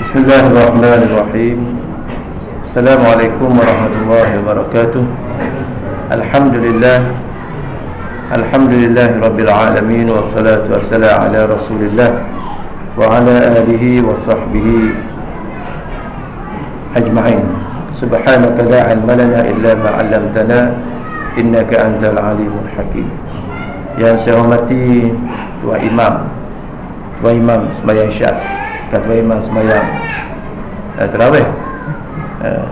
بسم الله الرحمن الرحيم السلام عليكم ورحمة الله وبركاته الحمد لله الحمد لله رب العالمين والصلاة والسلام على رسول الله وعلى آله وصحبه أجمعين سبحانك لا علم لنا إلا ما علمتنا إنك أنت العليم الحكيم Tuan Imam Tuan Imam Semayang Syad Tuan Imam Semayang uh, Terawih uh,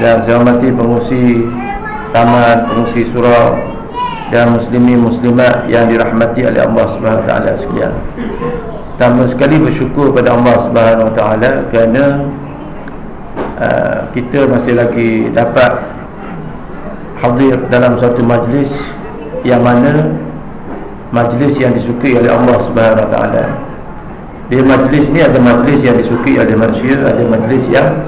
Dan saya hormati pengusi Taman, pengusi surau Dan muslimin muslimat yang dirahmati oleh Allah Taala sekalian. Tambah sekali bersyukur pada Allah Taala kerana uh, kita masih lagi dapat hadir dalam satu majlis yang mana majlis yang disukai oleh Allah Subhanahu Taala. Di majlis ni ada majlis yang disukai oleh manusia, ada majlis yang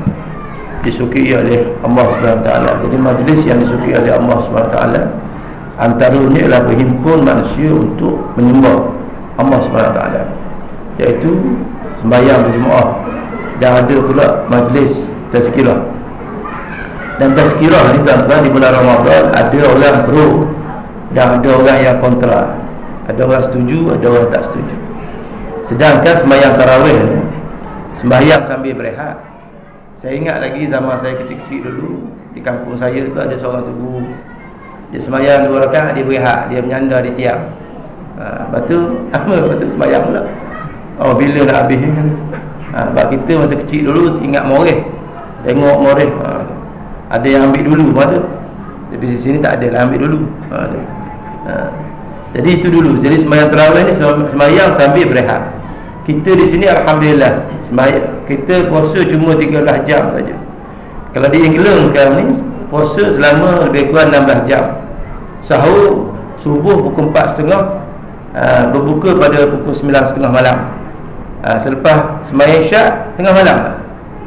disukai oleh Allah Taala. Jadi majlis yang disukai oleh Allah Taala antaranya adalah berhimpun manusia untuk menyembah Allah Taala. Iaitu sembahyang berjemaah dan ada pula majlis tazkirah. Dan tazkirah ni tuan-tuan di bulan Ramadan ada orang pro dan ada orang yang kontra. Ada orang setuju, ada orang tak setuju Sedangkan sembahyang tarawih Sembahyang sambil berehat. Saya ingat lagi zaman saya kecil-kecil dulu Di kampung saya tu ada seorang tu guru. Dia sembahyang dua rakat, dia berehat Dia menyandar di tiang. Ha, Lepas tu, apa? Lepas tu sembahyang pula? Oh, bila nak habis ha, Sebab kita masa kecil dulu ingat moreh. Tengok moreh ha, Ada yang ambil dulu masa Tapi di sini tak ada lah ambil dulu. Ha, ha. Jadi itu dulu. Jadi sembahyang tarawih ni sembahyang sambil berehat. Kita di sini alhamdulillah sembahyang kita puasa cuma 13 jam saja. Kalau di England sekarang ni puasa selama lebih kurang 16 jam. Sahur subuh pukul 4.30 uh, ah, berbuka pada pukul 9.30 malam. Uh, selepas sembahyang Isyak tengah malam.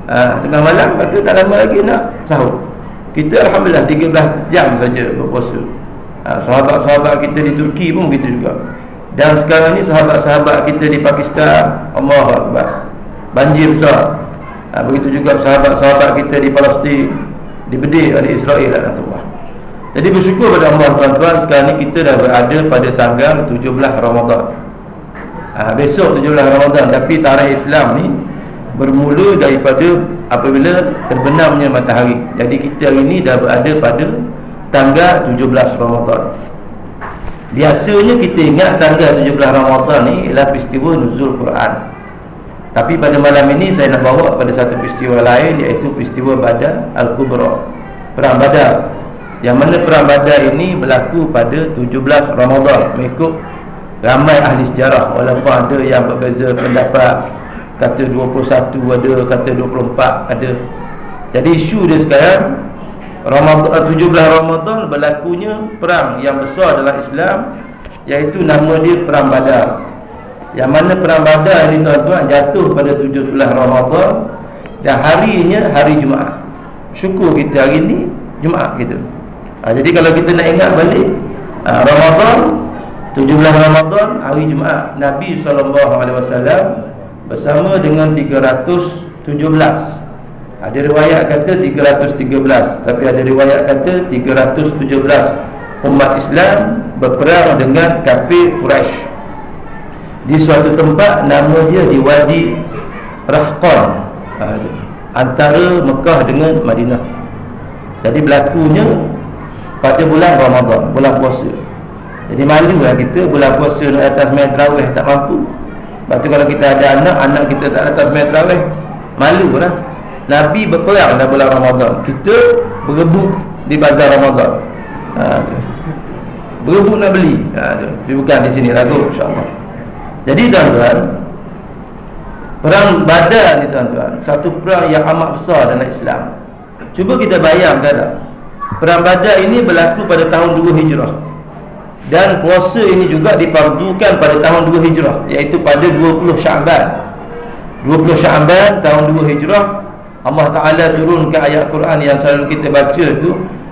Uh, tengah malam lepas tak lama lagi nak sahur. Kita alhamdulillah 13 jam saja berpuasa ha, Sahabat-sahabat kita di Turki pun begitu juga Dan sekarang ni sahabat-sahabat kita di Pakistan Allah Akbar. Banjir besar. Ha, Begitu juga sahabat-sahabat kita di Palestin Dibedik oleh Israel Allah Jadi bersyukur pada Allah tuan-tuan. Sekarang ni kita dah berada pada tanggal 17 Ramadan. Ha, Besok 17 Ramadan. Tapi tarikh Islam ni Bermula daripada apabila terbenamnya matahari. Jadi kita hari ni dah berada pada tanggal 17 Ramadan Biasanya kita ingat tanggal 17 Ramadan ni ialah peristiwa nuzul Quran. Tapi pada malam ini saya nak bawa pada satu peristiwa lain iaitu peristiwa Badar Al-Kubra. Perang Badar. Yang mana perang Badar ini berlaku pada 17 Ramadan. Mengikut ramai ahli sejarah. Walaupun ada yang berbeza pendapat Kata 21 ada, kata 24 ada. Jadi isu dia sekarang Ramadan 17 Ramadan berlakunya perang yang besar dalam Islam iaitu nama dia perang Badar. Yang mana perang Badar ini tuan-tuan jatuh pada 17 Ramadan dan harinya hari Jumaat. Syukur kita hari ini Jumaat gitu. Ha, jadi kalau kita nak ingat balik ha, Ramadan 17 Ramadan hari Jumaat Nabi SAW bersama dengan 317 ada riwayat kata 313 Tapi ada riwayat kata 317 Umat Islam berperang dengan kafir Quraisy. Di suatu tempat nama dia di Wadi Rahqan ha, Antara Mekah dengan Madinah. Jadi berlakunya pada bulan Ramadan Bulan puasa. Jadi malu lah kita bulan puasa nak atas main terawih tak mampu. Lepas tu kalau kita ada anak, anak kita tak atas main terawih Malu lah Nabi berperang dalam bulan Ramadan. Kita berebut di bazar Ramadan. Ha, Berebut nak beli. Ha, Tapi bukan di sini lagu insyaAllah. Jadi tuan-tuan Perang badar ni tuan-tuan Satu perang yang amat besar dalam Islam. Cuba kita bayangkan Perang badar ini berlaku pada tahun 2 Hijrah. Dan puasa ini juga dipardukan pada tahun 2 Hijrah Iaitu pada 20 Syaban 20 Syaban tahun 2 Hijrah Allah Ta'ala turunkan ayat Quran yang selalu kita baca tu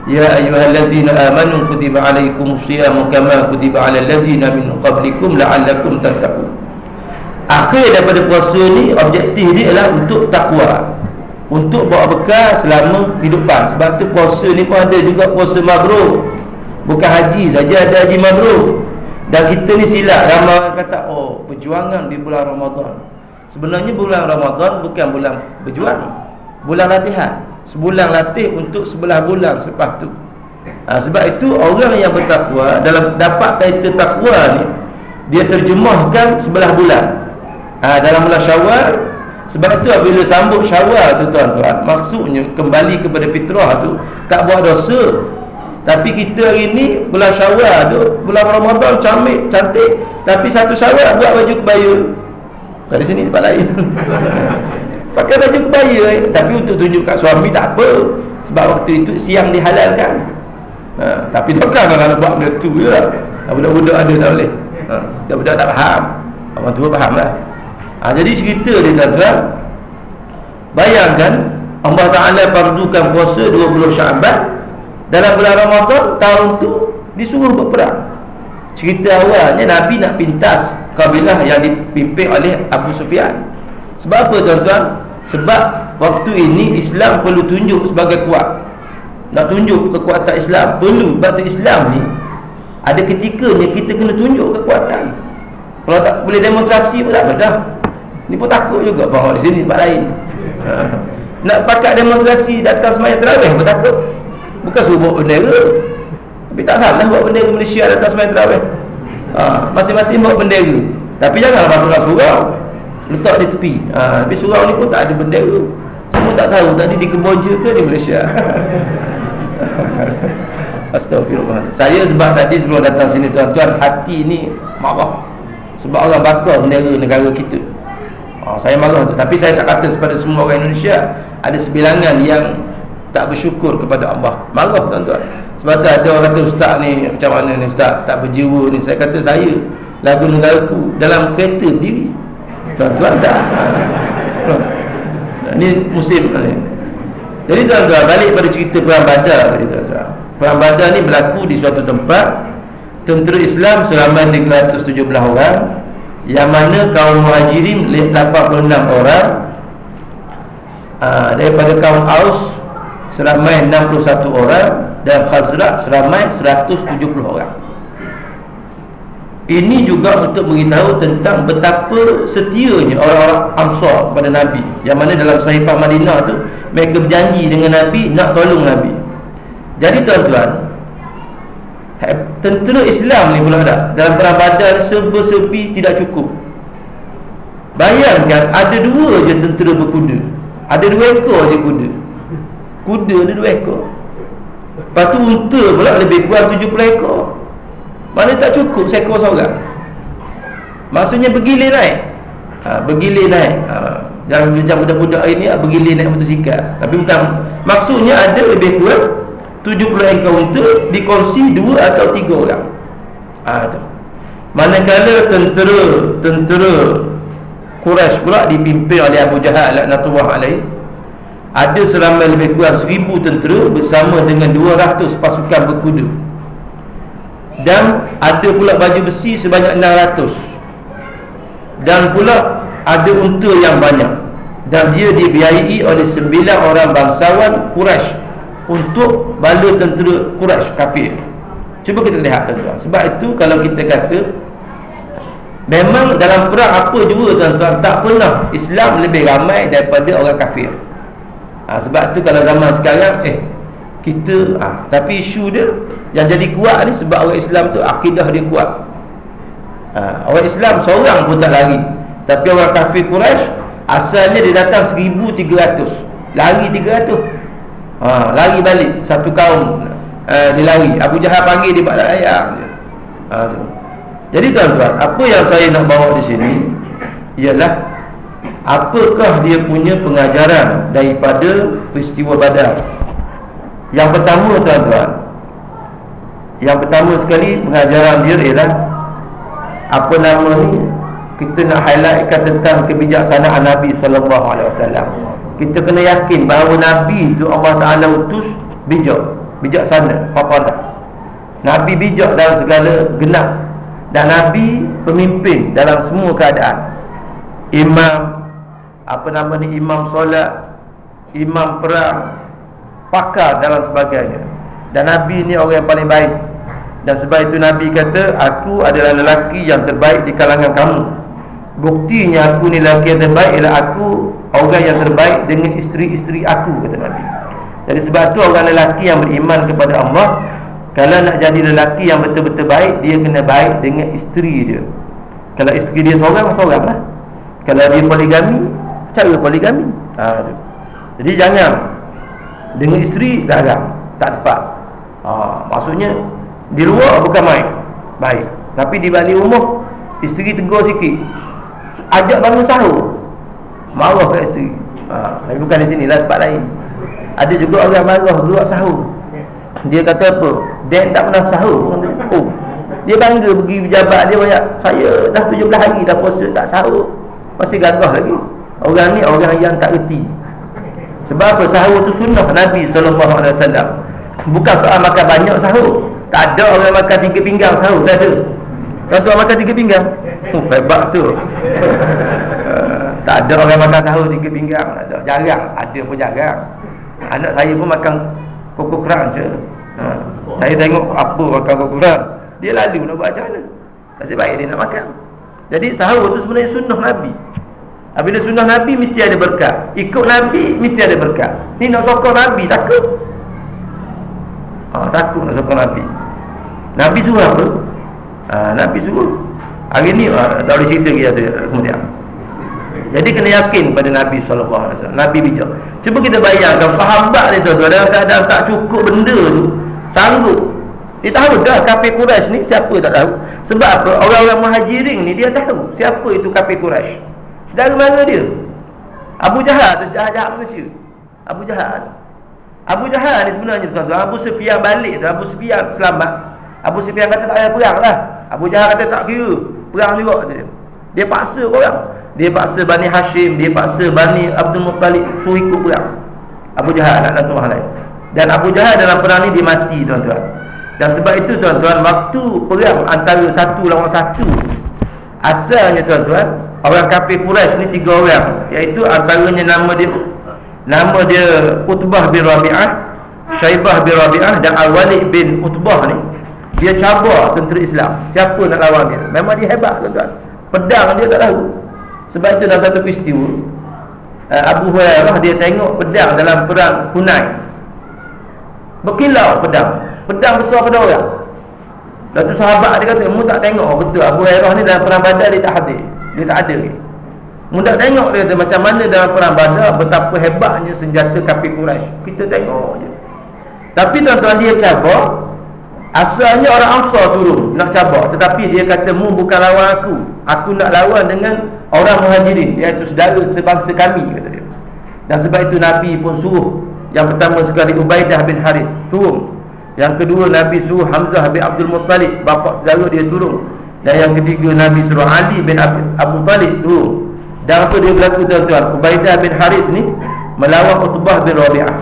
Ya ayuhallazina amanu kutiba alaikum siyamu kama kutiba ala lazina min qablikum la'allakum tattaqun. Akhir daripada puasa ni objektif dia adalah untuk takwa untuk bawa bekal selama hidupan sebab tu puasa ni pun ada juga puasa mabrur. Bukan haji saja ada haji mabrur. Dan kita ni silap ramai kata oh perjuangan di bulan Ramadan. Sebenarnya bulan Ramadan bukan bulan berjuang bulan latihan. Sebulan latih untuk sebelah bulan selepas tu. Ha, sebab itu orang yang bertakwa dalam dapat kaitan takwa ni dia terjemahkan sebelah bulan. Ha, dalam bulan syawal sebab itu bila sambut syawal tu tuan-tuan maksudnya kembali kepada fitrah tu tak buat dosa. Tapi kita hari ni bulan syawal tu bulan Ramadan cantik cantik. Tapi satu syawal buat baju kebaya. Dari sini tempat lain pakai baju kebaya eh. tapi untuk tunjuk kat suami tak apa. Sebab waktu itu siang dihalalkan. Ha, tapi takkan kalau buat benda tu je lah. Budak-budak ada tak boleh? Ha, budak-budak tak faham. Orang tua faham lah. Ha, jadi cerita dia tuan-tuan. Bayangkan Allah Ta'ala pardukan puasa 20 Syaban dalam bulan Ramadan tahun tu disuruh berperang cerita awalnya Nabi nak pintas kabilah yang dipimpin oleh Abu Sufyan sebab apa tuan-tuan? Sebab waktu ini Islam perlu tunjuk sebagai kuat. Nak tunjuk kekuatan Islam Perlu. Sebab Islam ni Ada ketikanya kita kena tunjuk kekuatan. Kalau tak boleh demonstrasi pun tak apa dah. Ni pun takut juga bahawa di sini tempat lain. Ha. Nak pakai demonstrasi datang semayang terawih pun takut. Bukan suruh bawa bendera. Tapi tak salah bawa bendera Malaysia datang semayang terawih. Ha. Masing-masing bawa bendera. Tapi janganlah masuk-masuk surau letak di tepi. Ha, tapi surau ni pun tak ada bendera semua tak tahu tadi di Kemboja ke di Malaysia? Astagfirullah Saya sebab tadi sebelum datang sini tuan-tuan Hati ni marah. Sebab orang bakar bendera negara kita. Ha, Saya marah tu. Tapi saya tak kata kepada semua orang Indonesia Ada sebilangan yang Tak bersyukur kepada Allah. Marah tuan-tuan. Sebab tu ada orang kata Ustaz ni Macam mana ni Ustaz? Tak berjiwa ni. Saya kata saya Lagu negaraku Dalam kereta diri Tuan-tuan dah Ini musim ni. Jadi tuan-tuan balik pada cerita Perang Badar tuan-tuan. Perang Badar ni berlaku di suatu tempat Tentera Islam seramai 317 orang Yang mana kaum muhajirin 86 orang aa, Daripada kaum Aus Seramai 61 orang Dan Khazrak seramai 170 orang ini juga untuk beritahu tentang betapa setianya orang-orang Ansar kepada Nabi. Yang mana dalam sahifah Madinah tu Mereka berjanji dengan Nabi nak tolong Nabi. Jadi tuan-tuan Tentera Islam ni pula tak? Dalam perang badan serba-serbi tidak cukup. Bayangkan ada dua je tentera berkuda. Ada dua ekor je kuda. Kuda ada dua ekor. Lepas tu unta pula lebih kurang 70 ekor mana tak cukup seekor seorang? Maksudnya bergilir naik. Ha, Bergilir naik. Ha, Jangan macam budak-budak ini ha, Bergilir naik motosikal. Tapi bukan. Maksudnya ada lebih kurang 70 ekor untuk Dikongsi dua atau tiga orang. Ha, tu. Manakala tentera Tentera Quraisy pula dipimpin oleh Abu Jahal Laknatullah alaih. Ada selama lebih kurang seribu tentera Bersama dengan 200 pasukan berkuda dan ada pula baju besi sebanyak 600 dan pula ada unta yang banyak. Dan dia dibiayai oleh 9 orang bangsawan Quraisy untuk bala tentera Quraisy kafir. Cuba kita lihat tuan-tuan. Sebab itu kalau kita kata memang dalam perang apa juga tuan-tuan tak pernah Islam lebih ramai daripada orang kafir. Ha, sebab tu kalau zaman sekarang eh kita ha, tapi isu dia yang jadi kuat ni sebab orang Islam tu akidah dia kuat. Ha, orang Islam seorang pun tak lari. Tapi orang kafir Quraisy asalnya dia datang 1300 lari 300 ha, lari balik satu kaum uh, dia lari. Abu Jahal panggil dia pada ayam ha, jadi tuan-tuan apa yang saya nak bawa di sini ialah apakah dia punya pengajaran daripada peristiwa badar yang pertama tuan-tuan. Yang pertama sekali pengajaran dia ialah Apa nama ni? Kita nak highlightkan tentang kebijaksanaan Nabi SAW Kita kena yakin bahawa Nabi itu Allah Ta'ala utus bijak Bijaksana Fafadah Nabi bijak dalam segala genap. Dan Nabi pemimpin dalam semua keadaan. Imam apa nama ni? Imam solat imam perang pakar dalam sebagainya. Dan Nabi ni orang yang paling baik. Dan sebab itu Nabi kata aku adalah lelaki yang terbaik di kalangan kamu. Buktinya aku ni lelaki yang terbaik ialah aku orang yang terbaik dengan isteri-isteri aku kata Nabi. Jadi sebab tu orang lelaki yang beriman kepada Allah kalau nak jadi lelaki yang betul-betul baik dia kena baik dengan isteri dia. Kalau isteri dia seorang seorang lah. Kalau dia poligami cara poligami. Ha, jadi jangan dengan isteri dagang tak tepat. Ha, maksudnya di luar bukan main. Baik. Tapi di balik rumah isteri tegur sikit. Ajak bangun sahur. Marah ke isteri. Ha, tapi bukan di sini lah tempat lain. Ada juga orang marah luar sahur. Dia kata apa? Dia tak pernah sahur. Oh. Dia bangga pergi pejabat dia banyak. Saya dah 17 hari dah puasa tak sahur. Masih gagah lagi. Orang ni orang yang tak reti sebab apa? Sahur tu sunnah Nabi SAW Bukan soal makan banyak sahur. Tak ada orang makan tiga pinggang sahur Tak ada. Kau tu makan tiga pinggang? Oh hebat tu. Tak ada orang makan sahur tiga pinggang tak ada. Jarang. Ada pun jarang. Anak saya pun makan Koko kerang je. Ha. Saya tengok apa makan koko kerang Dia lalu nak buat macam mana Nasib baik dia nak makan. Jadi sahur tu sebenarnya sunnah Nabi Bila sunnah Nabi mesti ada berkat Ikut Nabi mesti ada berkat Ni nak sokong Nabi takut. Ha, Takut nak sokong Nabi. Nabi suruh apa? Ha, Nabi suruh. Hari ni ha, tak boleh cerita kita kemudian. Jadi kena yakin pada Nabi SAW Nabi bijak. Cuba kita bayangkan Sahabat ni tuan-tuan. Dalam keadaan tak cukup benda tu Sanggup. Dia tahu dah kafir Quraisy ni? Siapa tak tahu? Sebab apa? Orang-orang muhajirin ni Dia tahu Siapa itu kafir Quraisy Sedara mana dia? Abu Jahal tu jahat-jahat manusia Abu Jahal. Abu Jahal ni sebenarnya tuan-tuan. Abu Sufyan balik tu Abu Sufyan selamat. Abu Sufyan kata tak payah perang lah. Abu Jahal kata tak kira. Perang juga dia. Dia paksa orang. Dia paksa Bani Hashim Dia paksa Bani Abdul Muttalib Suruh ikut perang. Abu Jahal anak tuan lain. Dan Abu Jahal dalam perang ni dia mati tuan-tuan. Dan sebab itu tuan-tuan Waktu perang antara satu lawan satu Asalnya tuan-tuan Orang kafir Quraisy ni tiga orang. Iaitu antaranya nama dia Nama dia Utbah bin Rabi'ah Syaibah bin Rabi'ah Dan Al-Walid bin Utbah ni. Dia cabar tentera Islam. Siapa nak lawan dia? Memang dia hebat tuan-tuan. Pedang dia tak tahu. Sebab itu dalam satu peristiwa eh, Abu Hurairah dia tengok pedang dalam perang Hunay Berkilau pedang. Pedang besar pada orang Lalu sahabat dia kata Mu tak tengok betul. Abu Hurairah ni dalam perang badar dia tak hadir. Dia tak ada ni. Mudah tengok dia kata, macam mana dalam perang badar Betapa hebatnya senjata kafir Quraisy. Kita tengok je. Tapi tuan-tuan dia cabar. Asalnya orang Ansar turun Nak cabar. Tetapi dia kata Mu bukan lawan aku. Aku nak lawan dengan Orang muhajirin. Iaitu saudara sebangsa kami kata dia. Dan sebab itu Nabi pun suruh Yang pertama sekali Ubaidah bin Haris Turun Yang kedua Nabi suruh Hamzah bin Abdul Muttalib Bapak saudara dia turun. Dan yang ketiga Nabi suruh Ali bin Abu Talib turun. Dan apa dia berlaku tuan-tuan? Ubaidah bin Haris ni Melawan Utbah bin Rabi'ah.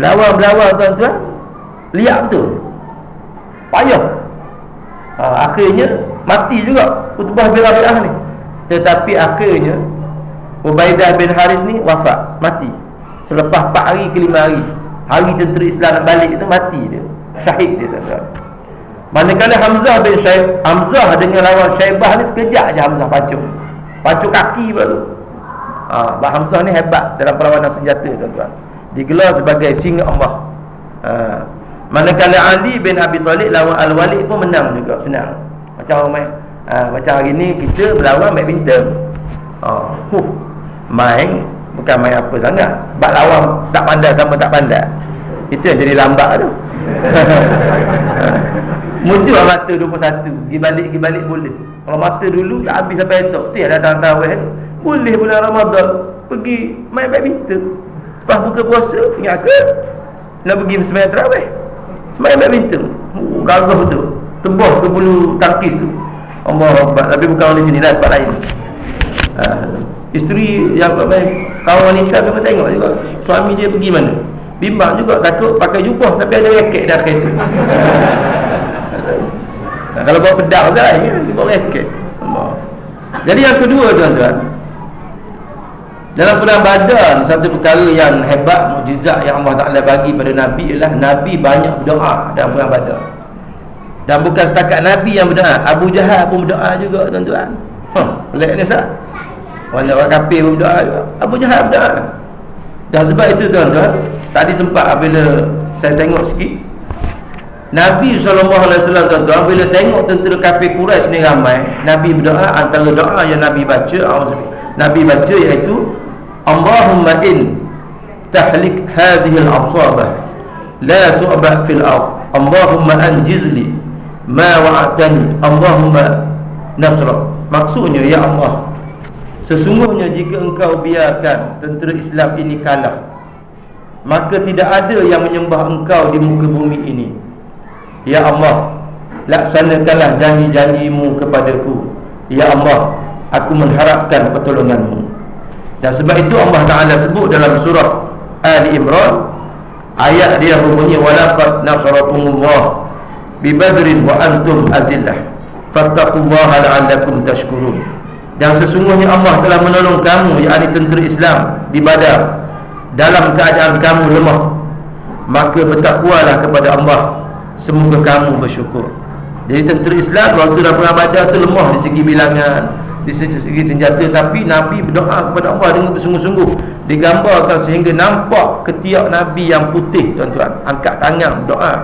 Melawan-melawan tuan-tuan. Lihat betul. Payah. Ha, Akhirnya Mati juga Utbah bin Rabi'ah ni. Tetapi akhirnya Ubaidah bin Haris ni wafat Mati. Selepas 4 hari ke 5 hari Hari tentera Islam nak balik itu Mati dia. Syahid dia tuan-tuan. Manakala Hamzah bin Syaib Hamzah dengan lawan Syaibah ni Sekejap je Hamzah pacung. Pacu kaki baru. Ha, Bah Hamzah ni hebat dalam perlawanan senjata tuan-tuan. Digelar sebagai singa Allah. Ha, Manakala Ali bin Abi Talib lawan Al-Walid pun menang juga Senang. Macam main ha, Macam hari ni kita berlawan badminton. Ha, huh, Main Bukan main apa sangat. Bak lawan tak pandai sama tak pandai. Itu yang jadi lambat tu. Muncul mata 21 Pergi balik, pergi balik boleh. Kalau mata dulu tak habis sampai esok Tu yang datang tawih Boleh bulan Ramadan. Pergi main badminton. Lepas buka puasa Ingat ke? Nak pergi semayang terawih Semayang badminton. Oh, Gagah tu. Tebah ke bulu tangkis tu. Allah Tapi bukan di sini lah Tempat lain. Uh, Isteri yang main Kawan wanita tu tengok juga Suami dia pergi mana? Bimbang juga takut pakai jubah Tapi ada raket dah kereta Nah, kalau bawa pedang saja ya, bawa raket. Jadi yang kedua tuan-tuan Dalam bulan badan Satu perkara yang hebat Mujizat yang Allah Ta'ala bagi pada Nabi Ialah Nabi banyak berdoa dalam bulan badan Dan bukan setakat Nabi yang berdoa Abu Jahal pun berdoa juga tuan-tuan. Huh, pelik ni sah Orang orang kafir pun berdoa Abu Jahal berdoa Dan sebab itu tuan-tuan Tadi sempat bila saya tengok sikit Nabi SAW tuan-tuan Bila tengok tentera kafir Quraisy ni ramai Nabi berdoa antara doa yang Nabi baca Nabi baca iaitu Allahumma in Tahlik hadihil absabah La tu'bah fil ard Allahumma anjizli Ma wa'atani Allahumma nasra. Maksudnya ya Allah Sesungguhnya jika engkau biarkan Tentera Islam ini kalah Maka tidak ada yang menyembah engkau di muka bumi ini. Ya Allah Laksanakanlah janji-janjimu kepadaku. Ya Allah Aku mengharapkan pertolonganmu. Dan sebab itu Allah Ta'ala sebut dalam surah Ali Imran Ayat dia berbunyi Walaqad nasarakumullah Bibadrin wa antum azillah. Fattakullaha la'allakum tashkurun Dan sesungguhnya Allah telah menolong kamu Yang tentera Islam Di badar Dalam keadaan kamu lemah. Maka bertakwalah kepada Allah. Semoga kamu bersyukur. Jadi tentera Islam Waktu dalam perang badar tu lemah Di segi bilangan Di segi senjata. Tapi Nabi berdoa kepada Allah Dengan bersungguh-sungguh. Digambarkan sehingga nampak Ketiak Nabi yang putih Tuan-tuan. Angkat tangan berdoa.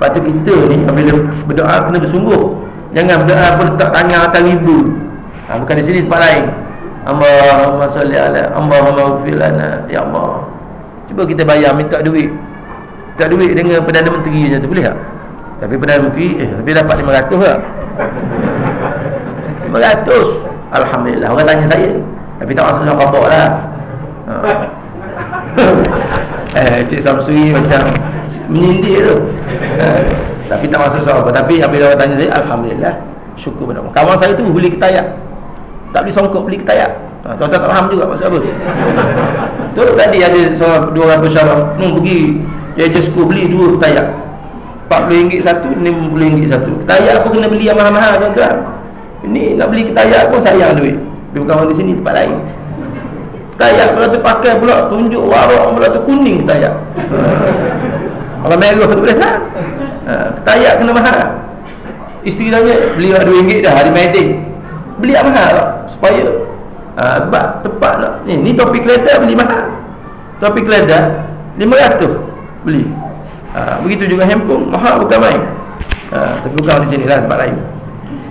Sebab kita ni Bila berdoa kena bersungguh. Jangan berdoa pun letak tangan atas ribu ha, Bukan di sini tempat lain. Allahumma salli ala Allahumma ufilana Ya Allah. Cuba kita bayar minta duit. Tak duit dengan Perdana Menteri je tu boleh tak? Tapi Perdana Menteri eh lebih dapat 500 lah 500 Alhamdulillah orang tanya saya. Tapi tak masuk sama kapok lah. Ha. Eh Cik Samsui macam Menyindir tu. Eh, Tapi tak masuk sama apa Tapi apabila orang tanya saya Alhamdulillah Syukur Allah Kawan saya tu beli ketayak Tak beli songkok beli ketayak ha, Tuan-tuan tak faham juga maksud apa. Tu tadi ada seorang dua orang bersyarah Hmm pergi dia just go beli dua ketayak RM40 satu, RM50 satu. Ketayak pun kena beli yang mahal-mahal tuan-tuan? Ini nak beli ketayak pun sayang duit. Dia bukan di sini tempat lain. Ketayak tu pakai pula Tunjuk warok pula tu kuning ketayak Kalau merah tu boleh tak? Ha, ketayak kena mahal. Isteri tanya beli RM2 dah hari meeting Beli yang mahal. tak? Supaya ha, Sebab tepat tak? Ni, ni topik kereta beli mahal. Topik kereta RM500 beli. Ha, begitu juga handphone mahal bukan main. Ha, tapi bukan di sini lah tempat lain.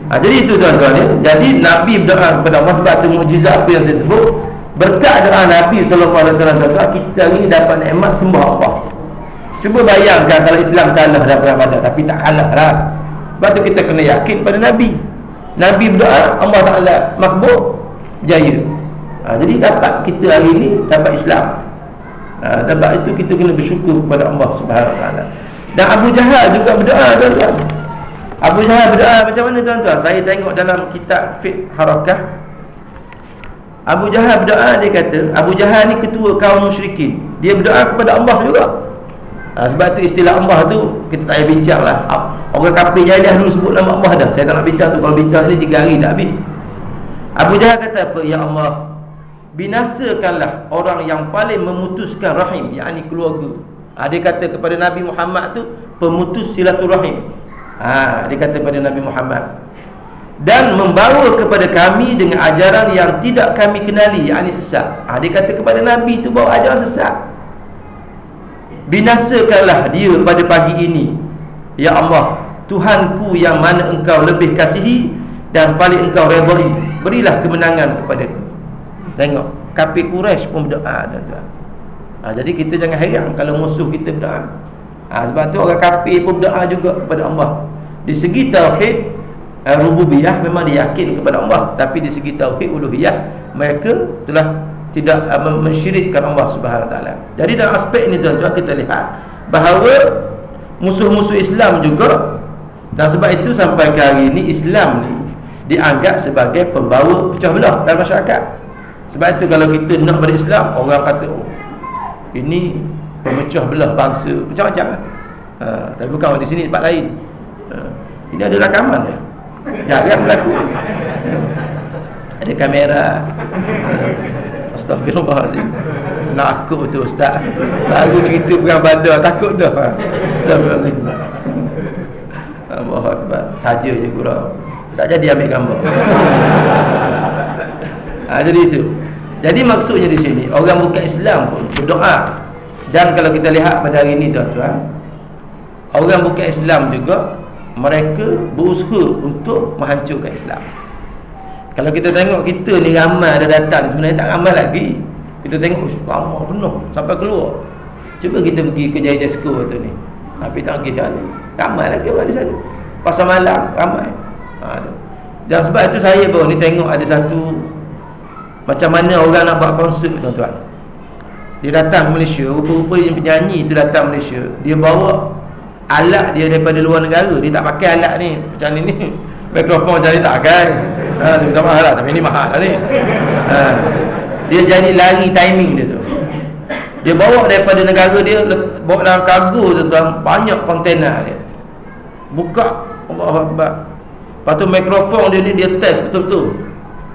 Ha, jadi itu tuan-tuan ya. jadi Nabi berdoa kepada Allah sebab itu mujizat apa yang saya sebut berkat doa Nabi SAW kita ini dapat nikmat sembah Allah. Cuba bayangkan kalau Islam kalah dalam badar tapi tak kalah lah. Sebab itu kita kena yakin pada Nabi Nabi berdoa Allah Ta'ala makbul jaya ha, jadi dapat kita hari ini dapat Islam Ha, sebab itu kita kena bersyukur kepada Allah Subhanahu taala. Dan Abu Jahal juga berdoa tuan-tuan. Abu Jahal berdoa macam mana tuan-tuan? Saya tengok dalam kitab Fiqh Harakah. Abu Jahal berdoa dia kata, Abu Jahal ni ketua kaum musyrikin. Dia berdoa kepada Allah juga. Ha, sebab tu istilah Allah tu kita tak payah bincang lah. Orang kafir jahiliah dulu sebut nama Allah dah. Saya tak nak bincang tu. Kalau bincang ni tiga hari tak habis. Abu Jahal kata apa? Ya Allah, binasakanlah orang yang paling memutuskan rahim yakni keluarga ha, dia kata kepada Nabi Muhammad tu pemutus silaturahim ha, dia kata kepada Nabi Muhammad dan membawa kepada kami dengan ajaran yang tidak kami kenali yakni sesat ha, dia kata kepada Nabi tu bawa ajaran sesat binasakanlah dia pada pagi ini ya Allah Tuhanku yang mana engkau lebih kasihi dan paling engkau redai berilah kemenangan kepadaku Tengok Kafir Quraisy pun berdoa tuan-tuan. Ha, jadi kita jangan heran kalau musuh kita berdoa. Ha, sebab tu orang kafir pun berdoa juga kepada Allah. Di segi tauhid uh, rububiyah memang dia yakin kepada Allah, tapi di segi tauhid uluhiyah mereka telah tidak uh, mensyirikkan Allah Subhanahu Wa taala. Jadi dalam aspek ini tuan-tuan kita lihat bahawa musuh-musuh Islam juga. Dan sebab itu sampai ke hari ini Islam ni dianggap sebagai pembawa pecah belah dalam masyarakat. Sebab itu kalau kita nak berislam Orang kata oh, Ini pemecah belah bangsa. Macam-macam ha, Tapi bukan di sini tempat lain. Ha, Ini ada rakaman ya. Ya, yang berlaku. Ada ada kamera. Astagfirullahaladzim Nak aku betul ustaz. Lagu cerita perang badar Takut dah. Astagfirullahaladzim Allah Akbar. Saja je kurang Tak jadi ambil gambar. Ha, Jadi itu. Jadi maksudnya di sini Orang bukan Islam pun berdoa. Dan kalau kita lihat pada hari ini tuan-tuan Orang bukan Islam juga Mereka berusaha untuk menghancurkan Islam. Kalau kita tengok kita ni ramai ada datang. Sebenarnya tak ramai lagi Kita tengok Lama penuh Sampai keluar. Cuba kita pergi ke Jaya Jasko tu ni. Tapi tak pergi jalan Ramai lagi orang di sana. Pasal malam Ramai. Ha, Dan sebab itu saya pun ni tengok ada satu Macam mana orang nak buat konsert tuan-tuan. Dia datang Malaysia Rupa-rupa yang penyanyi tu datang Malaysia. Dia bawa Alat dia daripada luar negara. Dia tak pakai alat ni Macam ni ni. Mikrofon macam ni tak pakai. Ha, mahal lah tapi ni mahal lah ni. Ha, dia jadi lari timing dia tu. Dia bawa daripada negara dia bawa dalam kargo tu tuan banyak kontena dia. Buka Allah Akbar. Lepas tu mikrofon dia ni dia test betul-betul.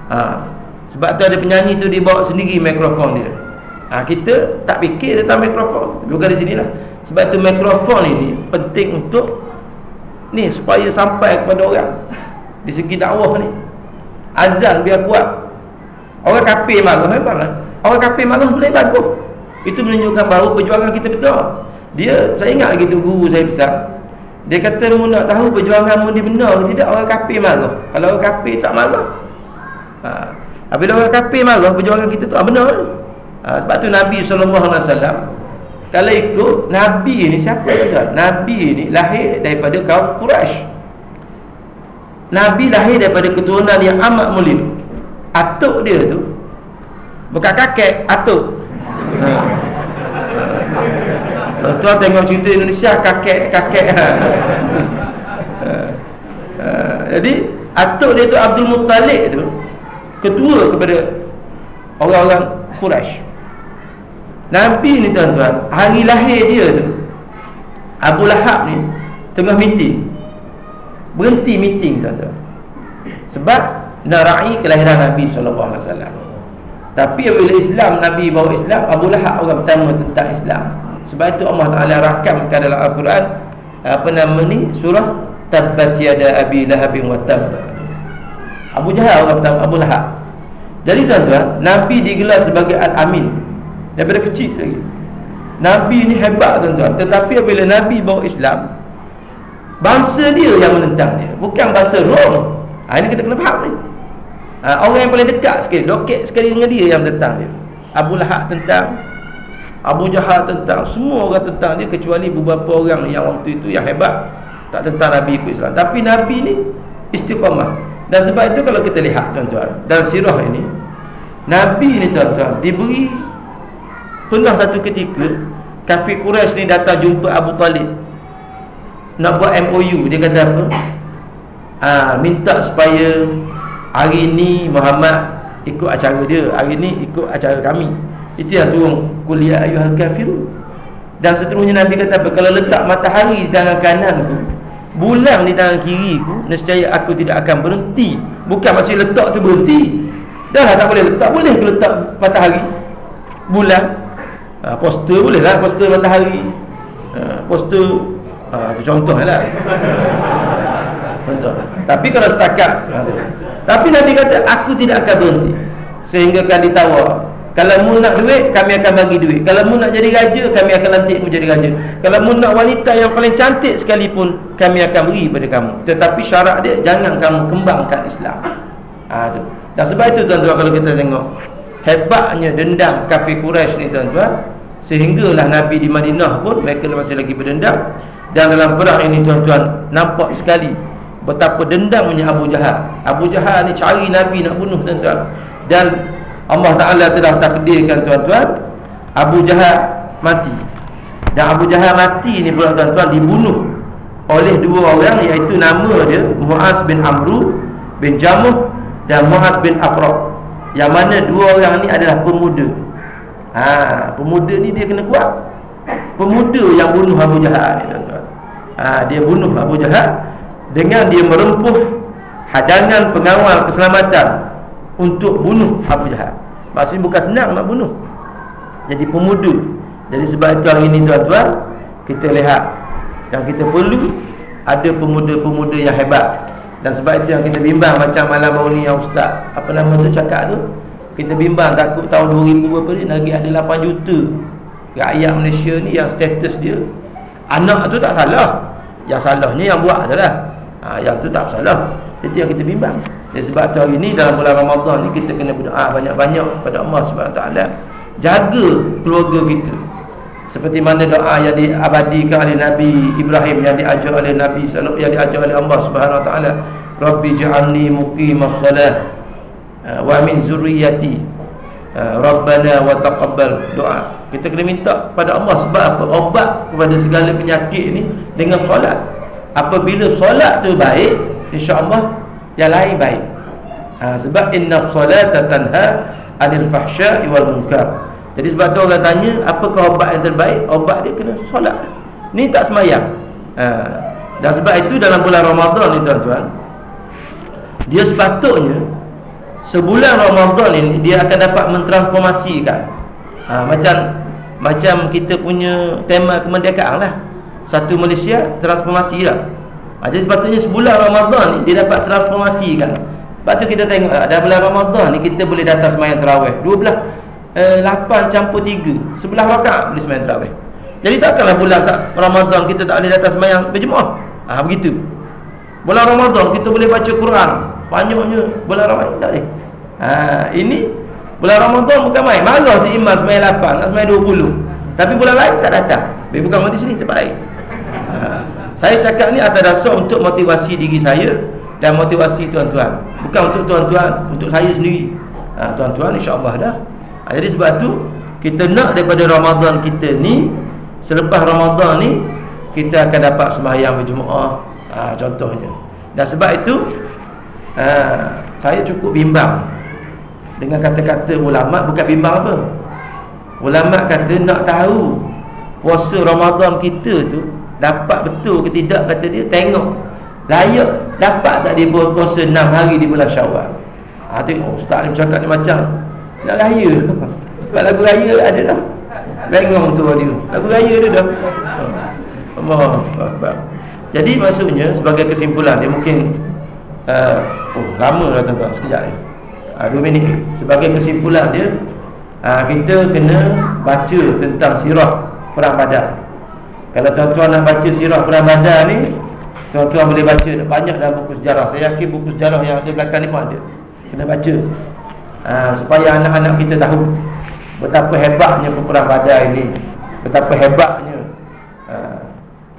Ha, sebab tu ada penyanyi tu dia bawa sendiri mikrofon dia. Ha, kita tak fikir tentang mikrofon. Bukan di sini lah sebab tu mikrofon ini penting untuk ni supaya sampai kepada orang. Di segi dakwah ni. Azan biar kuat Orang kafir marah memang lah. Orang kafir marah boleh bagus. Itu menunjukkan bahawa perjuangan kita betul Dia, saya ingat lagi tu guru saya besar. Dia kata mu nak tahu perjuangan mu ni benar Tidak? Orang kafir marah Kalau orang kafir tak marah ha. Apabila orang kafir marah Perjuangan kita tu ah, benar. Ha. Sebab tu Nabi SAW Kalau ikut Nabi ni siapa kata Nabi ni lahir daripada kaum Quraisy. Nabi lahir daripada keturunan yang amat mulia Atuk dia tu Bukan kakek, atuk ha. Tuan tengok cerita Indonesia Kakek-kakek ha. ha. Jadi Atuk dia tu Abdul Muttalib tu Ketua kepada Orang-orang Quraisy. Nabi ni tuan-tuan Hari lahir dia tu Abu Lahab ni Tengah meeting berhenti meeting tuan-tuan sebab narai kelahiran Nabi SAW tapi bila Islam Nabi bawa Islam Abu Lahab orang pertama tentang Islam. Sebab itu Allah Ta'ala rakamkan dalam Al-Quran apa nama ni? Surah Tabbat yada Abi Lahabin wa Tab. Abu Jahal orang pertama Abu Lahab. Jadi tuan-tuan Nabi digelar sebagai Al-Amin. Daripada kecil lagi. Nabi ni hebat tuan-tuan. Tetapi bila Nabi bawa Islam Bangsa dia yang menentang dia. Bukan bangsa Rom. Ha, Ini kita kena faham ni ha, Orang yang paling dekat sekali Loket sekali dengan dia yang menentang dia. Abu Lahab tentang Abu Jahal tentang Semua orang tentang dia Kecuali beberapa orang yang waktu itu yang hebat. Tak tentang Nabi ikut Islam. Tapi Nabi ni istiqamah Dan sebab itu kalau kita lihat tuan-tuan Dalam sirah ini Nabi ni tuan-tuan Diberi Pernah satu ketika Kafir Quraisy ni datang jumpa Abu Talib. Nak buat MOU dia kata apa? Ha, minta supaya hari ni Muhammad ikut acara dia hari ni ikut acara kami. Itu yang turun. Kuliah ayuhal kafir dan seterusnya Nabi kata kalau letak matahari di tangan kananku bulan di tangan kiriku nescaya aku tidak akan berhenti. Bukan maksud letak tu berhenti. Dah tak boleh. Letak boleh ke letak matahari. Bulan. Ha, poster boleh lah poster matahari. Ha, poster Ha, itu contoh lah. Contoh. Tapi kalau setakat Tapi Nabi kata Aku tidak akan berhenti. Sehingga kan ditawar. Kalau mu nak duit Kami akan bagi duit. Kalau mu nak jadi raja Kami akan lantik mu jadi raja. Kalau mu nak wanita yang paling cantik sekalipun Kami akan beri pada kamu. Tetapi syarat dia Jangan kamu kembangkan Islam. Ha, tu. Dan sebab itu tuan-tuan Kalau kita tengok Hebatnya dendam kafir Quraisy ni tuan-tuan Sehinggalah Nabi di Madinah pun Mereka masih lagi berdendam. Dan dalam perang ini tuan-tuan Nampak sekali Betapa dendamnya Abu Jahal. Abu Jahal ni cari Nabi nak bunuh tuan-tuan. Dan Allah Ta'ala telah takdirkan tuan-tuan Abu Jahal mati. Dan Abu Jahal mati ni pula tuan-tuan Dibunuh oleh dua orang Iaitu nama dia Muaz bin Amru bin Jamuh Dan Muaz bin Afraq. Yang mana dua orang ni adalah pemuda. Ha, Pemuda ni dia kena kuat. Pemuda yang bunuh Abu Jahal ni tuan-tuan. Ha, Dia bunuh Abu Jahal Dengan dia merempuh Hadangan pengawal keselamatan untuk bunuh Abu Jahal. Maksudnya bukan senang nak bunuh. Jadi pemuda. Jadi sebab itu hari ini tuan-tuan kita lihat yang kita perlu ada pemuda-pemuda yang hebat. Dan sebab itu yang kita bimbang macam malam baru ni yang ustaz apa nama tu cakap tu kita bimbang takut tahun 2000 berapa ni lagi ada 8 juta rakyat Malaysia ni yang status dia anak tu tak salah yang salahnya yang buat adalah ha, yang tu tak salah itu yang kita bimbang. Dan sebab tu hari ni dalam bulan Ramadan ni kita kena berdoa banyak-banyak kepada Allah SWT jaga keluarga kita. Seperti mana doa yang diabadikan oleh Nabi Ibrahim yang diajar oleh Nabi yang diajar oleh Allah Subhanahu Wa Taala. Rabbi ja'alni muqimas salah uh, wa min zurriyyati uh, Rabbana wa taqabbal. Doa. Kita kena minta pada Allah sebab apa? Obat kepada segala penyakit ni dengan solat apabila solat tu baik insya-Allah yang lain baik. Ha, sebab inna salata tanha anil fahsya'i wal munkar. Jadi sebab tu orang tanya Apakah obat yang terbaik? Obat dia kena solat. Ni tak semayang. Ha. Dan sebab itu dalam bulan Ramadan ni tuan-tuan Dia sepatutnya Sebulan Ramadan ini Dia akan dapat mentransformasikan. Ha, Macam Macam kita punya tema kemerdekaan lah Satu Malaysia transformasi lah. Ha, Jadi sepatutnya sebulan Ramadan ni Dia dapat transformasikan Sebab tu kita tengok Dalam bulan Ramadan ni Kita boleh datang semayang terawih. Dua belah eh, 8 campur 3 Sebelah rakaat boleh sembahyang tarawih Jadi takkanlah bulan tak Ramadan kita tak boleh datang sembahyang berjemaah. Ah begitu. Bulan Ramadan kita boleh baca Quran. Banyaknya bulan Ramadan tak boleh. Ha, Ini Bulan Ramadan bukan main. Marah si imam sembahyang 8 Nak sembahyang 20 Tapi bulan lain tak datang. Bukan mati sini tempat lain. ha, Saya cakap ni atas dasar untuk motivasi diri saya Dan motivasi tuan-tuan. Bukan untuk tuan-tuan Untuk saya sendiri. Ha, Tuan-tuan insyaAllah dah. Ha, Jadi sebab tu Kita nak daripada Ramadan kita ni Selepas Ramadan ni Kita akan dapat sembahyang berjemaah. Ha, Contohnya. Dan sebab itu ha, Saya cukup bimbang Dengan kata-kata ulama' Bukan bimbang apa. Ulama' kata nak tahu Puasa Ramadan kita tu Dapat betul ke tidak kata dia Tengok. Layak Dapat tak dia puasa 6 hari di bulan syawal? Ha, tengok Ustaz ni bercakap ni macam. Nak raya? Sebab lagu raya ada dah. Bengong tu dia. Lagu raya dia dah. Allah Jadi maksudnya sebagai kesimpulan Dia mungkin uh, Oh lama dah tuan-tuan Sekejap ni. Uh, Dua minit Sebagai kesimpulan dia uh, Kita kena baca tentang sirah Perang badar Kalau tuan-tuan nak baca sirah perang badar ni Tuan-tuan boleh baca banyak dalam buku sejarah. Saya yakin buku sejarah yang ada belakang ni pun ada. Kena baca. Ha, supaya anak-anak kita tahu betapa hebatnya peperang badar ini. Betapa hebatnya ha,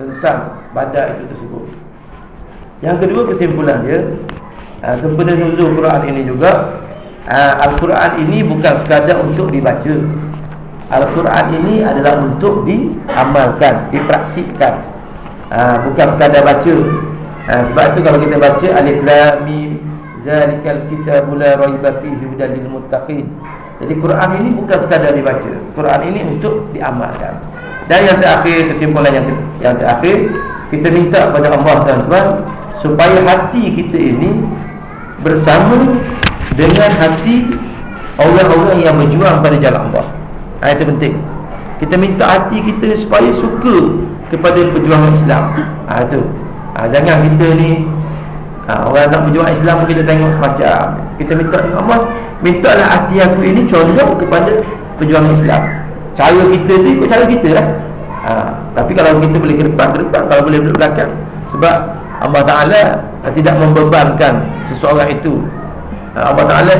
tentang badar itu tersebut. Yang kedua kesimpulan dia ha, sempena nuzul Quran ini juga ha, Al-Quran ini bukan sekadar untuk dibaca Al-Quran ini adalah untuk diamalkan, dipraktikkan ha, bukan sekadar baca ha, sebab itu kalau kita baca Alif Lam Mim Zalikal kitabul la raiba fihi hudal lil muttaqin. Jadi Quran ini bukan sekadar dibaca. Quran ini untuk diamalkan. Dan yang terakhir kesimpulan yang yang terakhir kita minta kepada Allah tuan-tuan supaya hati kita ini bersama dengan hati orang-orang yang berjuang pada jalan Allah. Ha, itu penting. Kita minta hati kita supaya suka kepada perjuangan Islam. Ha, itu. Ha, jangan kita ni ha, Orang nak berjuang Islam kita tengok semacam Kita minta dengan Allah Mintalah hati aku ini contoh kepada perjuangan Islam Cara kita tu ikut cara kita lah ha, Tapi kalau kita boleh ke depan, ke depan Kalau boleh duduk belakang Sebab Allah Ta'ala tidak membebankan seseorang itu Allah Ta'ala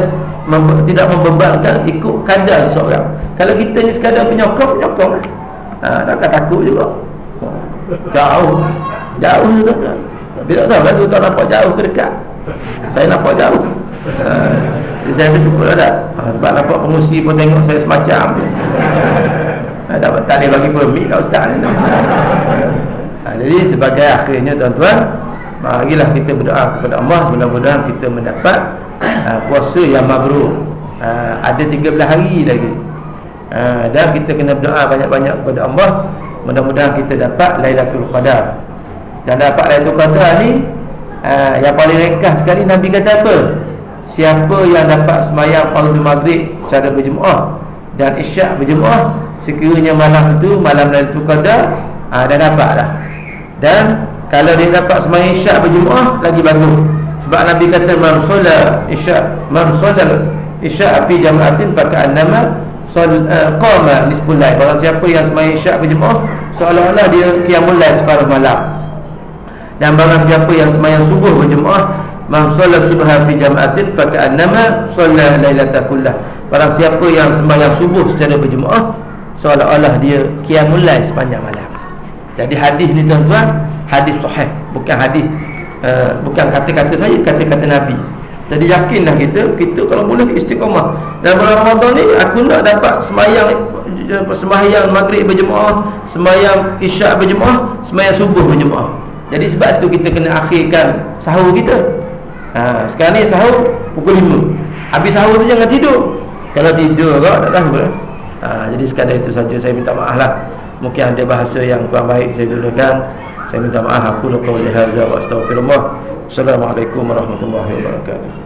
mem tidak membebankan ikut kadar seseorang. Kalau kita ni sekadar penyokong, penyokong lah ha, Takkan takut juga. Jauh. Jauh juga tak tahu kan tuan nampak jauh ke dekat. Saya nampak jauh. Uh, Saya cukup lah tak? Uh, Sebab nampak pengusi pun tengok saya semacam. Uh, Tak, tak boleh bagi permit kat ustaz ni. Uh, Jadi sebagai akhirnya tuan-tuan Marilah kita berdoa kepada Allah. Mudah-mudahan kita mendapat uh, Puasa yang mabrur uh, Ada 13 hari lagi. Uh, Dan kita kena berdoa banyak-banyak kepada Allah. Mudah-mudahan kita dapat Lailatul Qadar. Dan dapat Lailatul Qadar ni uh, Yang paling ringkas sekali Nabi kata apa? Siapa yang dapat semayang fardu maghrib secara berjemaah dan isyak berjemaah sekiranya malam itu malam Lailatul Qadar ha, dah dapat dah. Dan kalau dia dapat semayang isyak berjemaah lagi bagus sebab Nabi kata man solat isyak man solat isyak api jamaatin pakai nama uh, qama nisbul lail barang siapa yang semayang isyak berjemaah seolah-olah dia qiyamul lail separuh malam. Dan barang siapa yang semayang subuh berjemaah Man solat subha fi jam'atin Faka annama solat laylata kullah. Barang siapa yang sembahyang subuh secara berjemaah Seolah-olah dia Qiyamulai sepanjang malam. Jadi hadis ni tuan-tuan Hadis sahih Bukan hadis uh, Bukan kata-kata saya Kata-kata Nabi. Jadi yakinlah kita Kita kalau boleh istiqamah Dan bulan Ramadan ni Aku nak dapat sembahyang Sembahyang maghrib berjemaah Sembahyang isyak berjemaah Sembahyang subuh berjemaah. Jadi sebab tu kita kena akhirkan Sahur kita. Ha, Sekarang ni sahur pukul 5 Habis sahur tu jangan tidur. Kalau tidur kau tak tahu lah. Ha, Jadi sekadar itu saja saya minta maaf lah. Mungkin ada bahasa yang kurang baik saya gunakan Saya minta maaf Aku lakukan lihaza wa astagfirullah Assalamualaikum warahmatullahi wabarakatuh